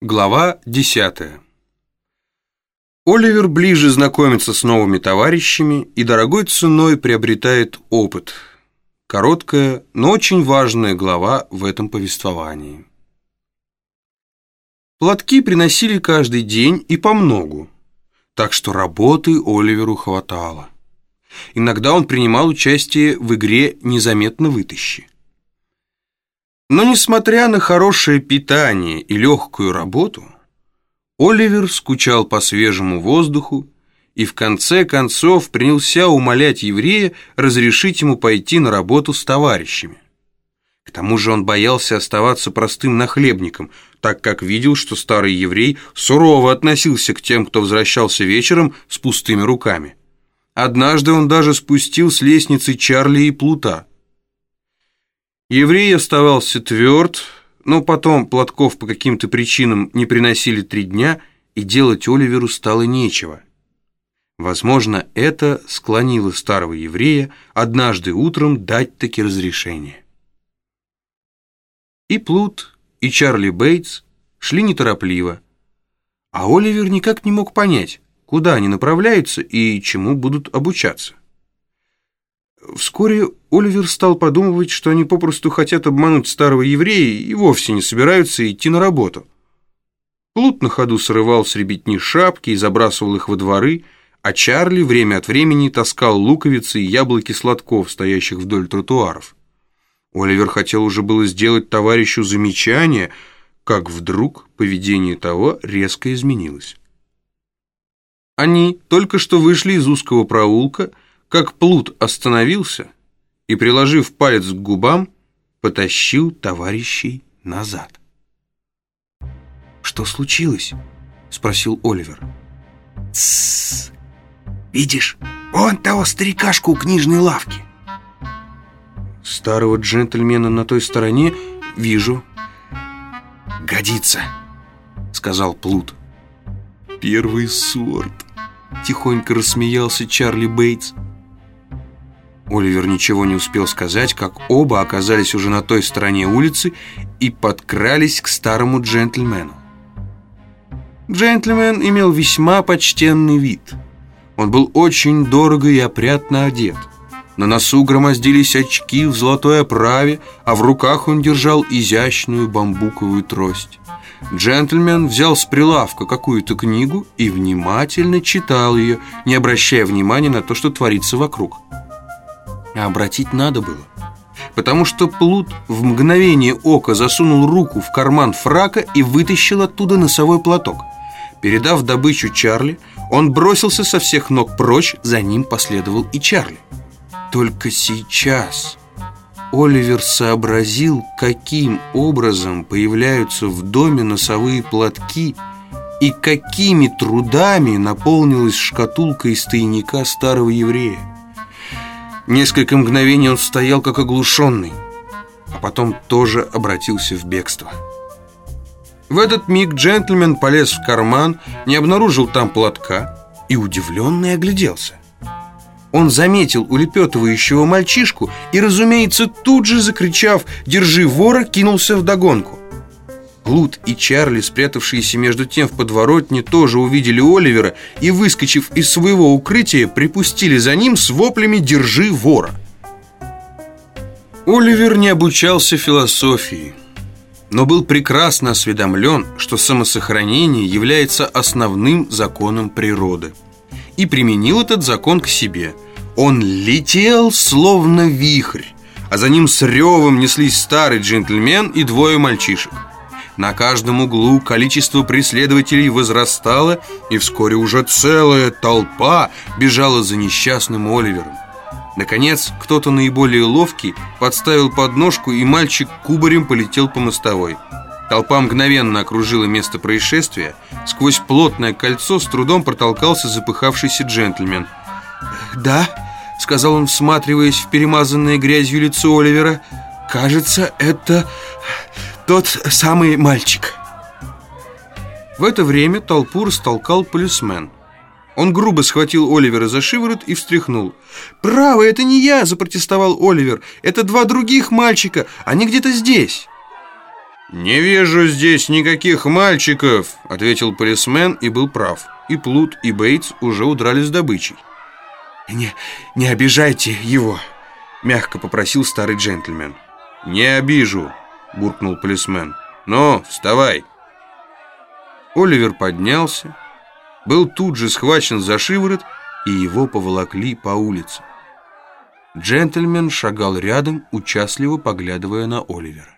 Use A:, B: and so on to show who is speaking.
A: Глава 10 Оливер ближе знакомится с новыми товарищами и дорогой ценой приобретает опыт. Короткая, но очень важная глава в этом повествовании. Платки приносили каждый день и по многу, так что работы Оливеру хватало. Иногда он принимал участие в игре «Незаметно вытащи». Но несмотря на хорошее питание и легкую работу, Оливер скучал по свежему воздуху и в конце концов принялся умолять еврея разрешить ему пойти на работу с товарищами. К тому же он боялся оставаться простым нахлебником, так как видел, что старый еврей сурово относился к тем, кто возвращался вечером с пустыми руками. Однажды он даже спустил с лестницы Чарли и Плута – Еврей оставался тверд, но потом платков по каким-то причинам не приносили три дня, и делать Оливеру стало нечего. Возможно, это склонило старого еврея однажды утром дать таки разрешение. И Плут, и Чарли Бейтс шли неторопливо, а Оливер никак не мог понять, куда они направляются и чему будут обучаться. Вскоре Оливер стал подумывать, что они попросту хотят обмануть старого еврея и вовсе не собираются идти на работу. Плут на ходу срывал с ребятни шапки и забрасывал их во дворы, а Чарли время от времени таскал луковицы и яблоки сладков, стоящих вдоль тротуаров. Оливер хотел уже было сделать товарищу замечание, как вдруг поведение того резко изменилось. Они только что вышли из узкого проулка, как плут остановился и, приложив палец к губам, потащил товарищей назад. «Что случилось?» — спросил Оливер.
B: «Тссс! Видишь, он того старикашку у книжной лавки!»
A: «Старого джентльмена на той стороне вижу».
B: «Годится!» — сказал Плут.
A: «Первый сорт!» — тихонько рассмеялся Чарли Бейтс. Оливер ничего не успел сказать, как оба оказались уже на той стороне улицы и подкрались к старому джентльмену. Джентльмен имел весьма почтенный вид. Он был очень дорого и опрятно одет. На носу громоздились очки в золотой оправе, а в руках он держал изящную бамбуковую трость. Джентльмен взял с прилавка какую-то книгу и внимательно читал ее, не обращая внимания на то, что творится вокруг. А обратить надо было. Потому что Плут в мгновение ока засунул руку в карман фрака и вытащил оттуда носовой платок. Передав добычу Чарли, он бросился со всех ног прочь, за ним последовал и Чарли. Только сейчас Оливер сообразил, каким образом появляются в доме носовые платки и какими трудами наполнилась шкатулка из тайника старого еврея. Несколько мгновений он стоял как оглушенный, а потом тоже обратился в бегство. В этот миг джентльмен полез в карман, не обнаружил там платка и удивленно огляделся. Он заметил улепетывающего мальчишку и, разумеется, тут же, закричав «Держи вора!», кинулся в догонку. Глут и Чарли, спрятавшиеся между тем в подворотне, тоже увидели Оливера и, выскочив из своего укрытия, припустили за ним с воплями «Держи вора!». Оливер не обучался философии, но был прекрасно осведомлен, что самосохранение является основным законом природы. И применил этот закон к себе. Он летел, словно вихрь, а за ним с ревом неслись старый джентльмен и двое мальчишек. На каждом углу количество преследователей возрастало, и вскоре уже целая толпа бежала за несчастным Оливером. Наконец, кто-то наиболее ловкий подставил подножку, и мальчик кубарем полетел по мостовой. Толпа мгновенно окружила место происшествия. Сквозь плотное кольцо с трудом протолкался запыхавшийся джентльмен. «Да», — сказал он, всматриваясь в перемазанное грязью лицо Оливера, «кажется, это тот самый мальчик. В это время толпу растолкал полисмен. Он грубо схватил Оливера за шиворот и встряхнул. «Право, это не я!» – запротестовал Оливер. «Это два других мальчика, они где-то здесь!» «Не вижу здесь никаких мальчиков», — ответил полисмен и был прав. И Плут, и Бейтс уже удрали с добычей.
B: «Не, не обижайте его», — мягко попросил старый джентльмен.
A: «Не обижу», — буркнул полисмен. «Ну, вставай». Оливер поднялся, был тут же схвачен за шиворот, и его поволокли по улице. Джентльмен шагал рядом, участливо поглядывая на Оливера.